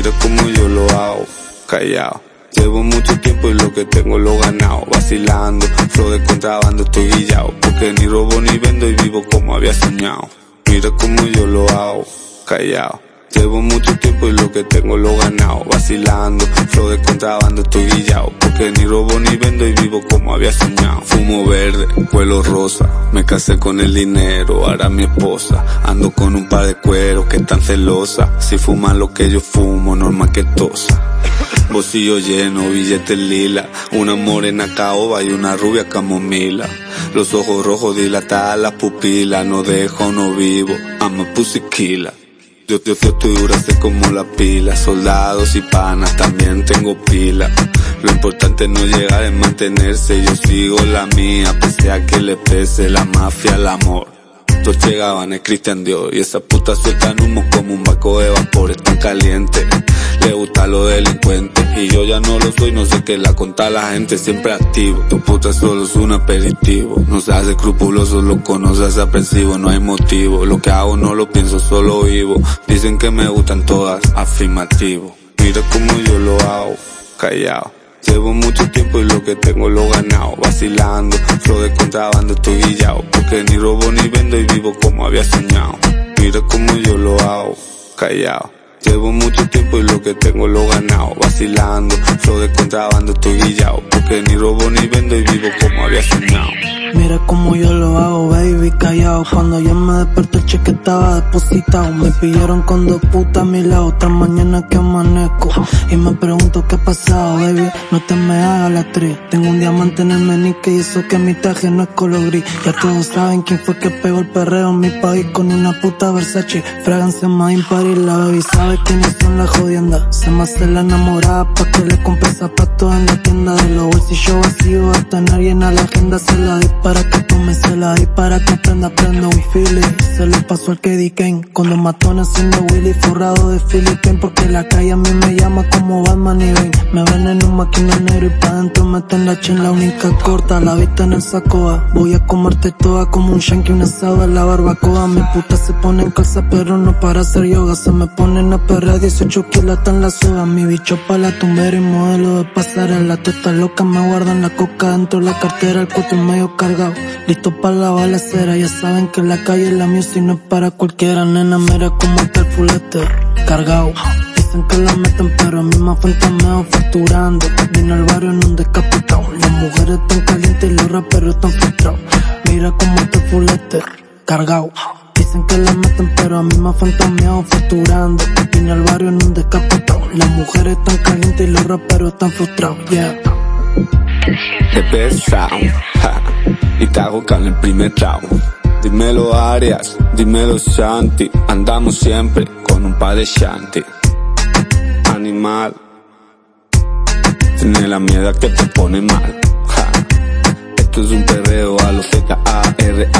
mira como yo lo hago, callado. Llevo mucho tiempo y lo que tengo lo ganado, vacilando, flow de contrabando estoy guillado, porque ni robo ni vendo y vivo como había soñado. Mira como yo lo hago, callado. Llevo mucho tiempo y lo que tengo lo ganado, vacilando, flow de contrabando estoy guillado, porque ni robo ni vendo y vivo como había soñado. Fumo verde, vuelo rosa, me casé con el dinero, ahora mi esposa, ando con un par de cueros que están celosa, si fuman lo que yo fumo, normal que tosa. Bolsillo lleno, billetes lila, una morena caoba y una rubia camomila. Los ojos rojos dilatadas, las pupilas, no dejo, no vivo, I'm a pussy killer. Yo, yo, yo estoy dura, sé como la pila, soldados y panas, también tengo pila. Lo importante no llegar es mantenerse, yo sigo la mía, pese a que le pese la mafia, el amor. Todos llegaban es Cristian Dios y esa puta sueltan humo como un barco de no soy, no sé qué la conta la gente, siempre activo. Tu puta solo es un aperitivo, no se hace escrupuloso, lo conoces aprensivo, no hay motivo. Lo que hago no lo pienso, solo vivo. Dicen que me gustan todas, afirmativo. Mira como yo lo hago, callado. Llevo mucho tiempo y lo que tengo lo ganado, vacilando, flow de contrabando estoy guillado, porque ni robo ni vendo y vivo como había soñado. Mira como yo lo hago, callado. Llevo mucho tiempo y lo que tengo lo ganado, vacilando, flow de contrabando estoy guillado, porque ni robo ni vendo y vivo como había soñado. Mira como yo lo hago, baby, callado. Cuando yo me desperté el cheque estaba depositado. Me pillaron con dos putas a mi lado, otra mañana que amanezco. Y me pregunto qué ha pasado, baby. No te me hagas la actriz. Tengo un diamante en el menique y eso que mi traje no es color gris. Ya todos saben quién fue que pegó el perreo en mi país con una puta Versace. Fragancia más impar y la baby sabe quiénes son las jodiendas. Se me hace la enamorada pa' que le compre zapatos en la tienda de los bolsillos vacíos. Hasta nadie en la agenda se la para que tome, se la para que prenda, prenda un. Se lo pasó al que Kane, con los matones haciendo Willy forrado de Philippine. Porque la calle a mí me llama como Batman y Bane. Me ven en un máquina negro y pa' dentro meten la chen, la única corta, la vista en el sacoa. Voy a comerte toda como un shanky, un asado en la barbacoa. Mi puta se pone en calza, pero no para hacer yoga. Se me ponen a perrear 18 kilos en la soga. Mi bicho pa' la tumbera y modelo de pasarela. Teta loca me guardan la coca dentro de la cartera, el cuatro medio cargado. Listo para la balacera, ya saben que la calle es la music no es para cualquiera. Nena, mira cómo está el fulete, cargado. Dicen que la meten, pero a mí me fantameo facturando. Vino al barrio en un decapitado. Las mujeres están calientes y los raperos están frustrados. Mira cómo está el fulete, cargado. Dicen que la meten, pero a mí me fantameado facturando. Vine al barrio en un decapitado. Las mujeres están calientes y los raperos están frustrados. Yeah. The best sound, y te hago con el primer trago. Dímelo Arias, dímelo Shanti, andamos siempre con un par de Shanti. Animal, tiene la mierda que te pone mal. Esto es un perreo a los Z-A-R-A-M-A-I.